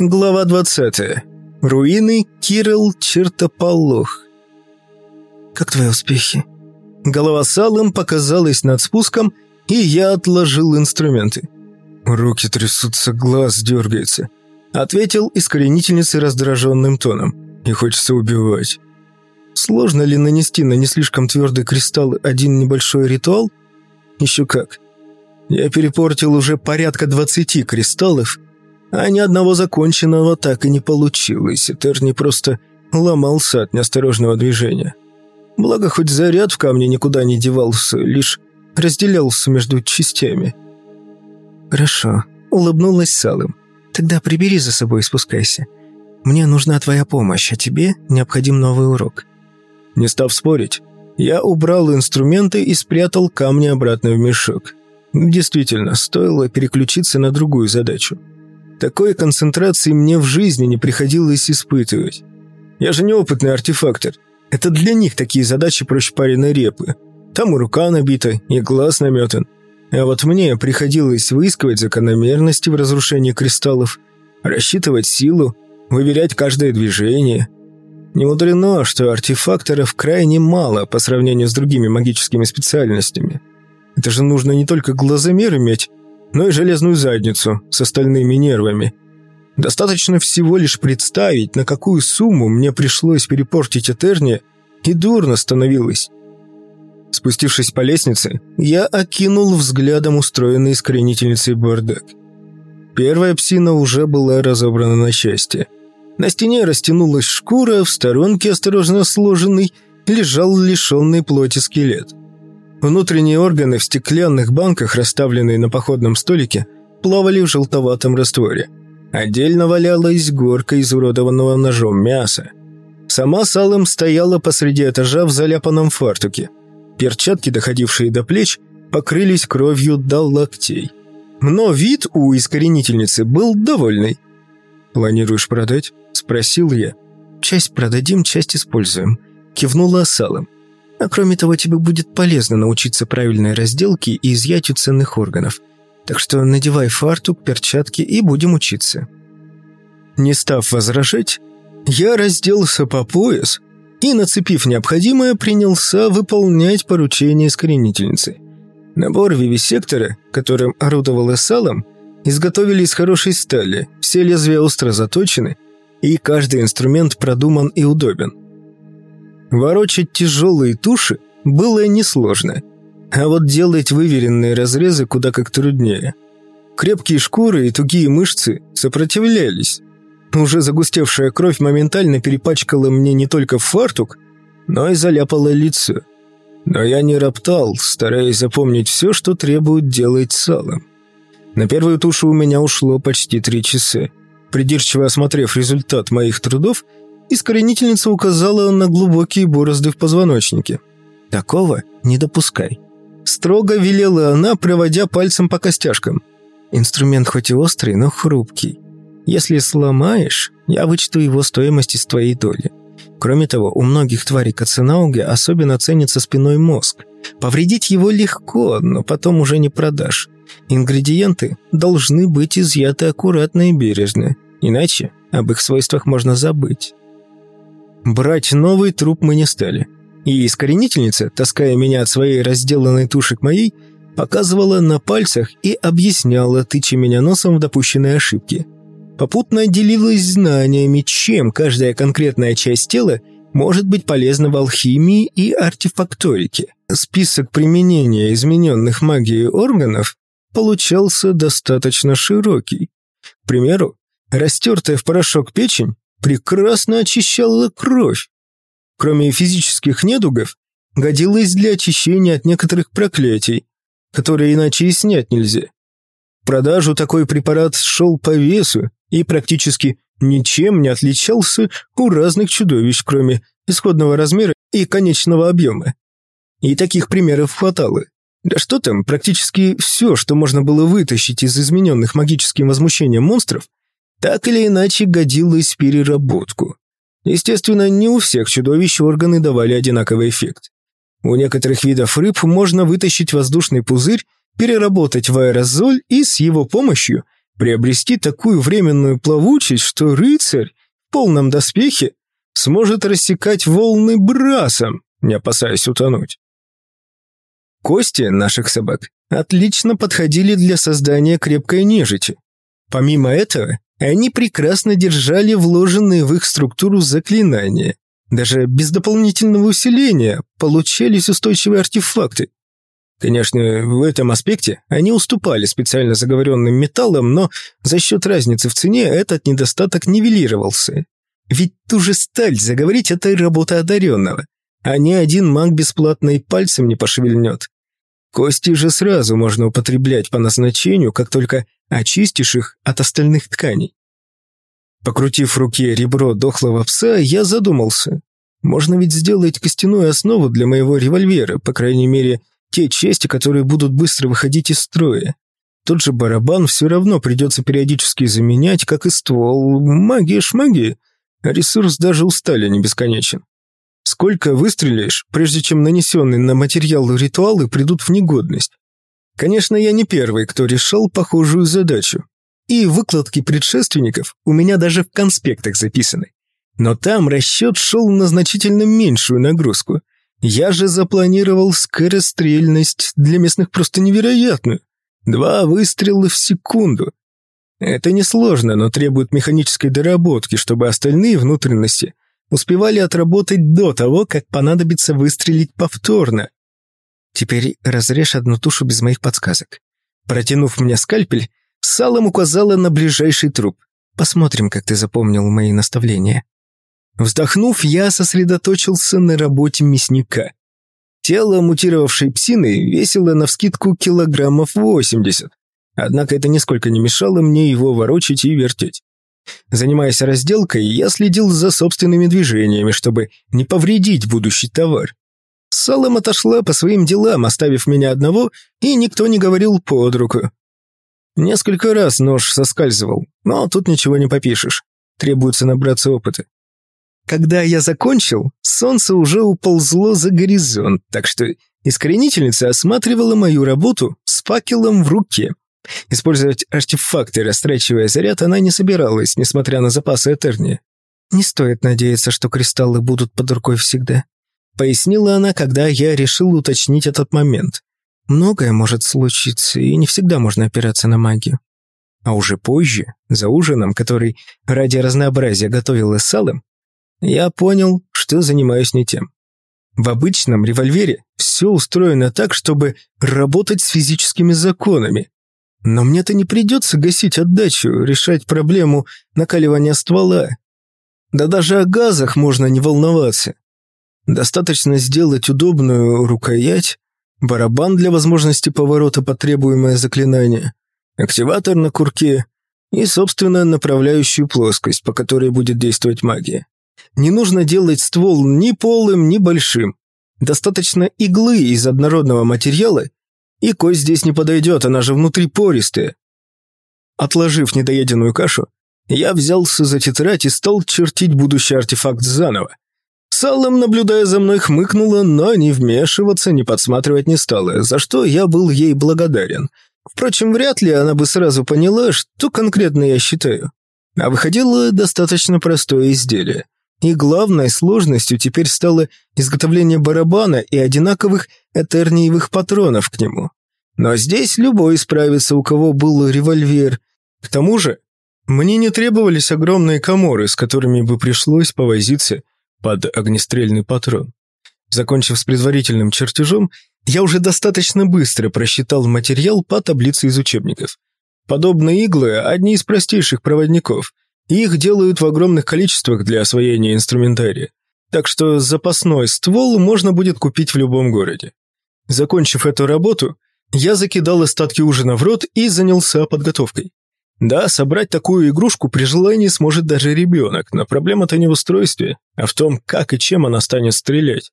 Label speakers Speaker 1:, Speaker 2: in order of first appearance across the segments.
Speaker 1: Глава 20. Руины Кирилл Чертополох. «Как твои успехи?» Голова с алым показалась над спуском, и я отложил инструменты.
Speaker 2: «Руки трясутся, глаз дергается», —
Speaker 1: ответил искоренительницей раздраженным тоном.
Speaker 2: «И хочется убивать».
Speaker 1: Сложно ли нанести на не слишком твердый кристалл один небольшой ритуал? Еще как. Я перепортил уже порядка двадцати кристаллов, а ни одного законченного так и не получилось. Этерни просто ломался от неосторожного движения. Благо, хоть заряд в камне никуда не девался, лишь разделялся между частями. «Хорошо», — улыбнулась Салым. «Тогда прибери за собой и спускайся. Мне нужна твоя помощь, а тебе необходим новый урок». Не став спорить, я убрал инструменты и спрятал камни обратно в мешок. Действительно, стоило переключиться на другую задачу. Такой концентрации мне в жизни не приходилось испытывать. Я же неопытный артефактор. Это для них такие задачи проще пареной репы. Там и рука набита, и глаз наметан. А вот мне приходилось выискивать закономерности в разрушении кристаллов, рассчитывать силу, выверять каждое движение. Не мудрено, что артефакторов крайне мало по сравнению с другими магическими специальностями. Это же нужно не только глазомер иметь, но и железную задницу с остальными нервами. Достаточно всего лишь представить, на какую сумму мне пришлось перепортить Этерния, и дурно становилось. Спустившись по лестнице, я окинул взглядом устроенный искоренительницей бардак. Первая псина уже была разобрана на части. На стене растянулась шкура, в сторонке, осторожно сложенный, лежал лишенный плоти скелет. Внутренние органы в стеклянных банках, расставленные на походном столике, плавали в желтоватом растворе. Отдельно валялась горка изуродованного ножом мяса. Сама Салом стояла посреди этажа в заляпанном фартуке. Перчатки, доходившие до плеч, покрылись кровью до локтей. Но вид у искоренительницы был довольный.
Speaker 2: «Планируешь продать?» – спросил я.
Speaker 1: «Часть продадим, часть используем», – кивнула Салом. А кроме того, тебе будет полезно научиться правильной разделке и изъятию ценных органов. Так что надевай фартук, перчатки и будем учиться». Не став возражать, я разделся по пояс и, нацепив необходимое, принялся выполнять поручение искоренительницы. Набор вивисектора, которым орудовала салом, изготовили из хорошей стали, все лезвия остро заточены, и каждый инструмент продуман и удобен. Ворочать тяжелые туши было несложно, а вот делать выверенные разрезы куда как труднее. Крепкие шкуры и тугие мышцы сопротивлялись. Уже загустевшая кровь моментально перепачкала мне не только фартук, но и заляпала лицо. Но я не роптал, стараясь запомнить все, что требует делать салом. На первую тушу у меня ушло почти три часа. Придирчиво осмотрев результат моих трудов, Искоренительница указала на глубокие борозды в позвоночнике. «Такого не допускай». Строго велела она, проводя пальцем по костяшкам. «Инструмент хоть и острый, но хрупкий. Если сломаешь, я вычту его стоимость из твоей доли. Кроме того, у многих тварей Каценауги особенно ценится спиной мозг. Повредить его легко, но потом уже не продашь. Ингредиенты должны быть изъяты аккуратно и бережно, иначе об их свойствах можно забыть. Брать новый труп мы не стали. И искоренительница, таская меня от своей разделанной туши к моей, показывала на пальцах и объясняла, тыча меня носом в допущенные ошибки. Попутно делилась знаниями, чем каждая конкретная часть тела может быть полезна в алхимии и артефакторике. Список применения измененных магией органов получался достаточно широкий. К примеру, растертая в порошок печень прекрасно очищала кровь. Кроме физических недугов, годилась для очищения от некоторых проклятий, которые иначе и снять нельзя. В продажу такой препарат шел по весу и практически ничем не отличался у разных чудовищ, кроме исходного размера и конечного объема. И таких примеров хватало. Да что там, практически все, что можно было вытащить из измененных магическим возмущением монстров, так или иначе годилась переработку. Естественно, не у всех чудовищ органы давали одинаковый эффект. У некоторых видов рыб можно вытащить воздушный пузырь, переработать в аэрозоль и с его помощью приобрести такую временную плавучесть, что рыцарь в полном доспехе сможет рассекать волны брасом, не опасаясь утонуть. Кости наших собак отлично подходили для создания крепкой нежити. Помимо этого, они прекрасно держали вложенные в их структуру заклинания. Даже без дополнительного усиления получались устойчивые артефакты. Конечно, в этом аспекте они уступали специально заговоренным металлам, но за счет разницы в цене этот недостаток нивелировался. Ведь ту же сталь заговорить – это работа одаренного, а ни один маг бесплатно и пальцем не пошевельнет. Кости же сразу можно употреблять по назначению, как только очистишь их от остальных тканей. Покрутив в руке ребро дохлого пса, я задумался. Можно ведь сделать костяную основу для моего револьвера, по крайней мере, те части, которые будут быстро выходить из строя. Тот же барабан все равно придется периодически заменять, как и ствол. Магия шмагия. А ресурс даже у стали не бесконечен. Сколько выстрелишь, прежде чем нанесенные на материал ритуалы придут в негодность? Конечно, я не первый, кто решал похожую задачу. И выкладки предшественников у меня даже в конспектах записаны. Но там расчет шел на значительно меньшую нагрузку. Я же запланировал скорострельность для местных просто невероятную. Два выстрела в секунду. Это несложно, но требует механической доработки, чтобы остальные внутренности успевали отработать до того, как понадобится выстрелить повторно. Теперь разрежь одну тушу без моих подсказок. Протянув мне скальпель, Салом указала на ближайший труп. Посмотрим, как ты запомнил мои наставления. Вздохнув, я сосредоточился на работе мясника. Тело мутировавшей псины весило навскидку килограммов 80, однако это нисколько не мешало мне его ворочать и вертеть. Занимаясь разделкой, я следил за собственными движениями, чтобы не повредить будущий товар. Салом отошла по своим делам, оставив меня одного, и никто не говорил под руку. Несколько раз нож соскальзывал, но тут ничего не попишешь. Требуется набраться опыта. Когда я закончил, солнце уже уползло за горизонт, так что искоренительница осматривала мою работу с факелом в руке. Использовать артефакты, растрачивая заряд, она не собиралась, несмотря на запасы Этерни. «Не стоит надеяться, что кристаллы будут под рукой всегда», пояснила она, когда я решил уточнить этот момент. «Многое может случиться, и не всегда можно опираться на магию». А уже позже, за ужином, который ради разнообразия готовил с салом, я понял, что занимаюсь не тем. В обычном револьвере все устроено так, чтобы работать с физическими законами, но мне-то не придется гасить отдачу, решать проблему накаливания ствола. Да даже о газах можно не волноваться. Достаточно сделать удобную рукоять, барабан для возможности поворота под требуемое заклинание, активатор на курке и, собственно, направляющую плоскость, по которой будет действовать магия. Не нужно делать ствол ни полым, ни большим. Достаточно иглы из однородного материала и кость здесь не подойдет, она же внутри пористая. Отложив недоеденную кашу, я взялся за тетрадь и стал чертить будущий артефакт заново. Салом, наблюдая за мной, хмыкнула, но не вмешиваться, не подсматривать не стала, за что я был ей благодарен. Впрочем, вряд ли она бы сразу поняла, что конкретно я считаю. А выходило достаточно простое изделие. И главной сложностью теперь стало изготовление барабана и одинаковых этерниевых патронов к нему. Но здесь любой справится, у кого был револьвер. К тому же, мне не требовались огромные коморы, с которыми бы пришлось повозиться под огнестрельный патрон. Закончив с предварительным чертежом, я уже достаточно быстро просчитал материал по таблице из учебников. Подобные иглы – одни из простейших проводников – их делают в огромных количествах для освоения инструментария, так что запасной ствол можно будет купить в любом городе. Закончив эту работу, я закидал остатки ужина в рот и занялся подготовкой. Да, собрать такую игрушку при желании сможет даже ребенок, но проблема-то не в устройстве, а в том, как и чем она станет стрелять.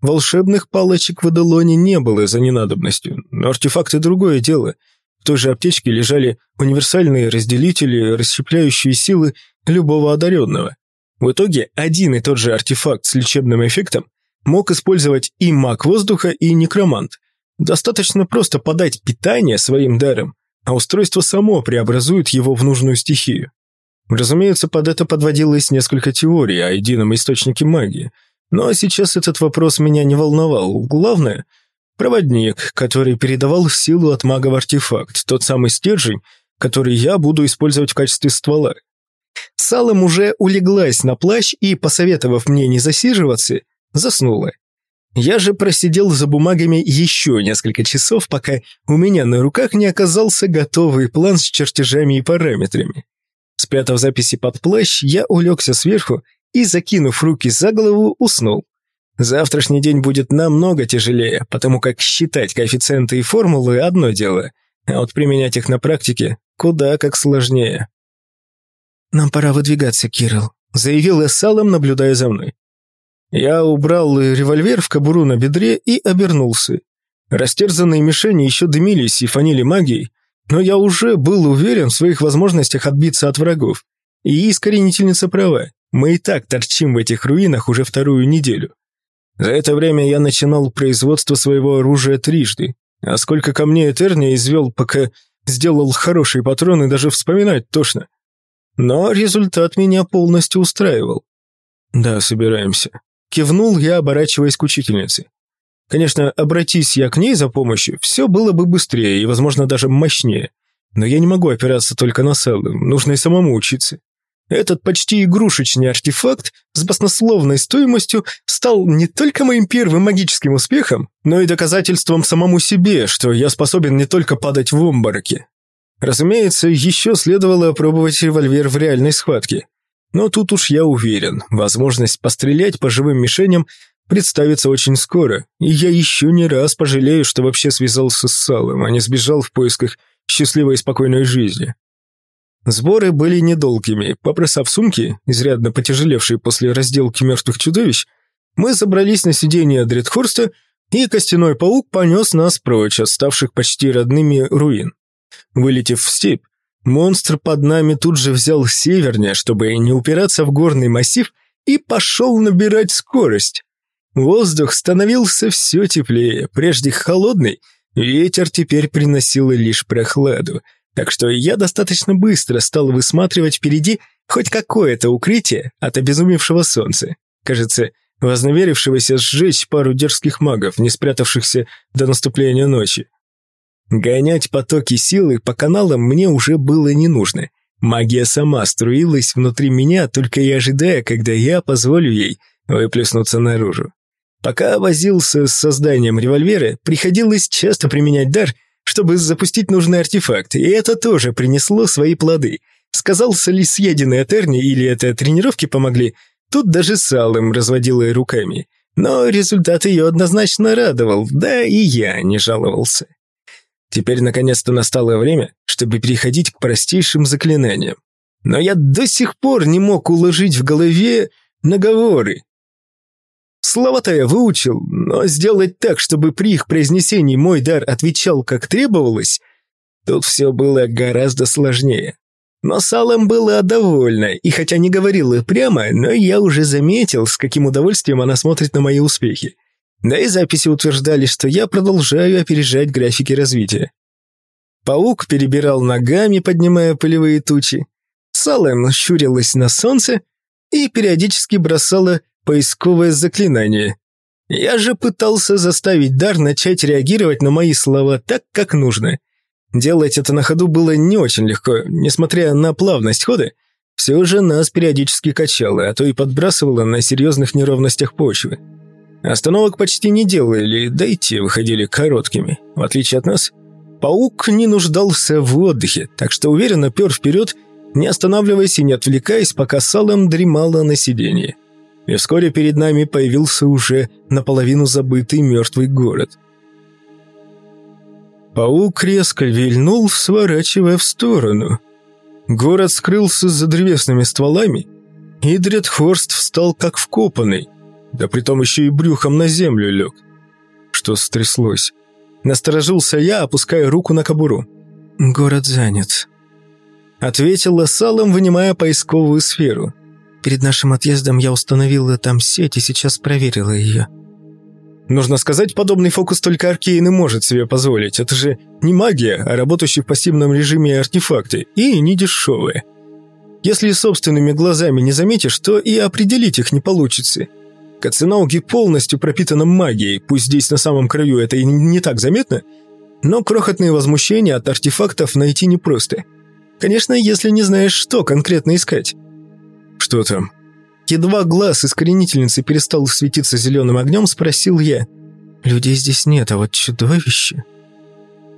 Speaker 1: Волшебных палочек в Эделоне не было за ненадобностью, но артефакты – другое дело – в той же аптечке лежали универсальные разделители, расщепляющие силы любого одаренного. В итоге один и тот же артефакт с лечебным эффектом мог использовать и маг воздуха, и некромант. Достаточно просто подать питание своим даром, а устройство само преобразует его в нужную стихию. Разумеется, под это подводилось несколько теорий о едином источнике магии, но сейчас этот вопрос меня не волновал. Главное – проводник, который передавал силу от мага в артефакт, тот самый стержень, который я буду использовать в качестве ствола. Салом уже улеглась на плащ и, посоветовав мне не засиживаться, заснула. Я же просидел за бумагами еще несколько часов, пока у меня на руках не оказался готовый план с чертежами и параметрами. Спрятав записи под плащ, я улегся сверху и, закинув руки за голову, уснул. Завтрашний день будет намного тяжелее, потому как считать коэффициенты и формулы – одно дело, а вот применять их на практике куда как сложнее. «Нам пора выдвигаться, Кирилл», – заявил Эссалом, наблюдая за мной. Я убрал револьвер в кобуру на бедре и обернулся. Растерзанные мишени еще дымились и фанили магией, но я уже был уверен в своих возможностях отбиться от врагов. И искоренительница права, мы и так торчим в этих руинах уже вторую неделю. За это время я начинал производство своего оружия трижды, а сколько камней Этерния извел, пока сделал хорошие патроны, даже вспоминать тошно. Но результат меня полностью устраивал. Да, собираемся. Кивнул я, оборачиваясь к учительнице. Конечно, обратись я к ней за помощью, все было бы быстрее и, возможно, даже мощнее. Но я не могу опираться только на Селлу, нужно и самому учиться. Этот почти игрушечный артефакт с баснословной стоимостью стал не только моим первым магическим успехом, но и доказательством самому себе, что я способен не только падать в обмороки. Разумеется, еще следовало опробовать револьвер в реальной схватке. Но тут уж я уверен, возможность пострелять по живым мишеням представится очень скоро, и я еще не раз пожалею, что вообще связался с Салом, а не сбежал в поисках счастливой и спокойной жизни. Сборы были недолгими. Побросав сумки, изрядно потяжелевшие после разделки мертвых чудовищ, мы забрались на сиденье Дредхорста, и костяной паук понес нас прочь от ставших почти родными руин. Вылетев в степь, Монстр под нами тут же взял севернее, чтобы не упираться в горный массив, и пошел набирать скорость. Воздух становился все теплее, прежде холодный, ветер теперь приносил лишь прохладу, так что я достаточно быстро стал высматривать впереди хоть какое-то укрытие от обезумевшего солнца. Кажется, вознамерившегося сжечь пару дерзких магов, не спрятавшихся до наступления ночи. Гонять потоки силы по каналам мне уже было не нужно. Магия сама струилась внутри меня, только и ожидая, когда я позволю ей выплеснуться наружу. Пока возился с созданием револьвера, приходилось часто применять дар, чтобы запустить нужный артефакт, и это тоже принесло свои плоды. Сказался ли съеденный от или это тренировки помогли, тут даже Салым разводила руками. Но результат ее однозначно радовал, да и я не жаловался. Теперь наконец-то настало время, чтобы переходить к простейшим заклинаниям. Но я до сих пор не мог уложить в голове наговоры. Слова-то я выучил, но сделать так, чтобы при их произнесении мой дар отвечал как требовалось, тут все было гораздо сложнее. Но Салом была довольна, и хотя не говорила прямо, но я уже заметил, с каким удовольствием она смотрит на мои успехи. Да и записи утверждали, что я продолжаю опережать графики развития. Паук перебирал ногами, поднимая пылевые тучи. Салем щурилась на солнце и периодически бросала поисковое заклинание. Я же пытался заставить дар начать реагировать на мои слова так, как нужно. Делать это на ходу было не очень легко, несмотря на плавность хода, все же нас периодически качало, а то и подбрасывало на серьезных неровностях почвы. Остановок почти не делали, да и те выходили короткими. В отличие от нас, паук не нуждался в отдыхе, так что уверенно пер вперед, не останавливаясь и не отвлекаясь, пока Салом дремала на сиденье. И вскоре перед нами появился уже наполовину забытый мертвый город. Паук резко вильнул, сворачивая в сторону. Город скрылся за древесными стволами, и Дредхорст встал как вкопанный – да притом еще и брюхом на землю лег. Что стряслось? Насторожился я, опуская руку на кобуру. «Город занят», — ответила Салом, вынимая поисковую сферу. «Перед нашим отъездом я установила там сеть и сейчас проверила ее». Нужно сказать, подобный фокус только Аркейн может себе позволить. Это же не магия, а работающий в пассивном режиме артефакты, и не дешевые. Если собственными глазами не заметишь, то и определить их не получится. Каценауги полностью пропитана магией, пусть здесь на самом краю это и не так заметно, но крохотные возмущения от артефактов найти непросто. Конечно, если не знаешь, что конкретно искать.
Speaker 2: «Что там?»
Speaker 1: Едва глаз искоренительницы перестал светиться зеленым огнем, спросил я. «Людей здесь нет, а вот чудовище...»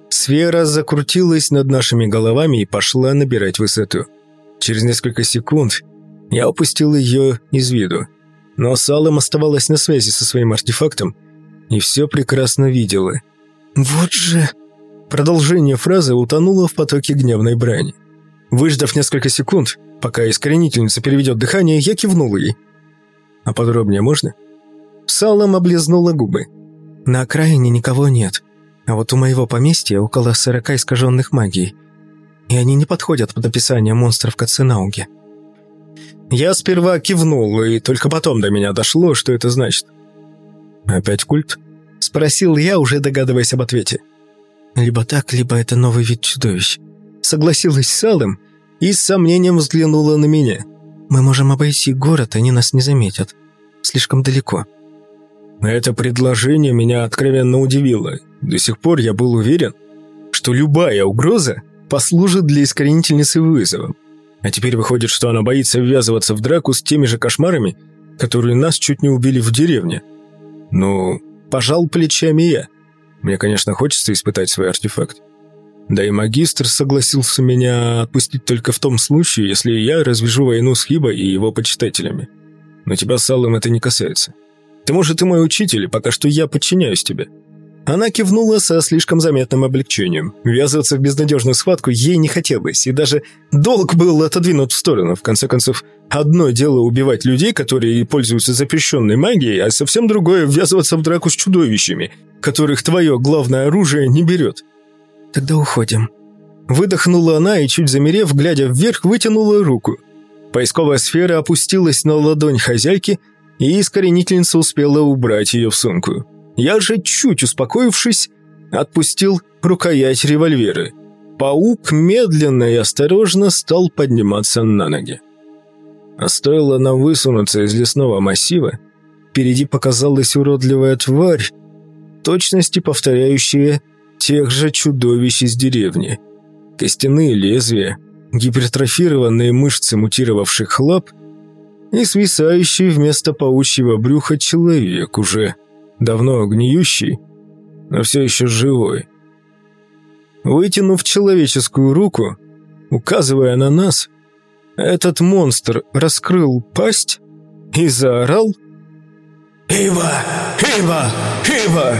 Speaker 1: Сфера закрутилась над нашими головами и пошла набирать высоту. Через несколько секунд я опустил ее из виду. Но Салом оставалась на связи со своим артефактом и все прекрасно видела. «Вот же...» Продолжение фразы утонуло в потоке гневной брани. Выждав несколько секунд, пока искоренительница переведет дыхание, я кивнул ей. «А подробнее можно?» Салом облизнула губы. «На окраине никого нет, а вот у моего поместья около сорока искаженных магий, и они не подходят под описание монстров Каценауги». Я сперва кивнул, и только потом до меня дошло, что это значит. «Опять культ?» – спросил я, уже догадываясь об ответе. «Либо так, либо это новый вид чудовищ», – согласилась с Алым и с сомнением взглянула на меня. «Мы можем обойти город, они нас не заметят. Слишком далеко». Это предложение меня откровенно удивило. До сих пор я был уверен, что любая угроза послужит для искоренительницы вызовом. А теперь выходит, что она боится ввязываться в драку с теми же кошмарами, которые нас чуть не убили в деревне. Ну, пожал плечами я. Мне, конечно, хочется испытать свой артефакт. Да и магистр согласился меня отпустить только в том случае, если я развяжу войну с Хибо и его почитателями. Но тебя с Аллом это не касается. Ты, может, и мой учитель, пока что я подчиняюсь тебе». Она кивнула со слишком заметным облегчением. Ввязываться в безнадежную схватку ей не хотелось, и даже долг был отодвинут в сторону. В конце концов, одно дело убивать людей, которые пользуются запрещенной магией, а совсем другое – ввязываться в драку с чудовищами, которых твое главное оружие не берет. «Тогда уходим». Выдохнула она и, чуть замерев, глядя вверх, вытянула руку. Поисковая сфера опустилась на ладонь хозяйки, и искоренительница успела убрать ее в сумку. Я же, чуть успокоившись, отпустил рукоять револьвера. Паук медленно и осторожно стал подниматься на ноги. А стоило нам высунуться из лесного массива, впереди показалась уродливая тварь, точности повторяющая тех же чудовищ из деревни. Костяные лезвия, гипертрофированные мышцы мутировавших лап и свисающий вместо паучьего брюха человек, уже давно гниющий, но все еще живой. Вытянув человеческую руку, указывая на нас, этот монстр раскрыл пасть и заорал «Ива! Ива! Ива!»